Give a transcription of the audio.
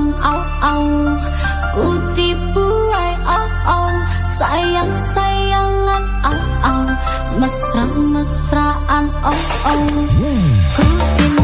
malam au au Ku tipu ai au au Sayang sayangan au au Mesra mesraan au. Au Ku tipu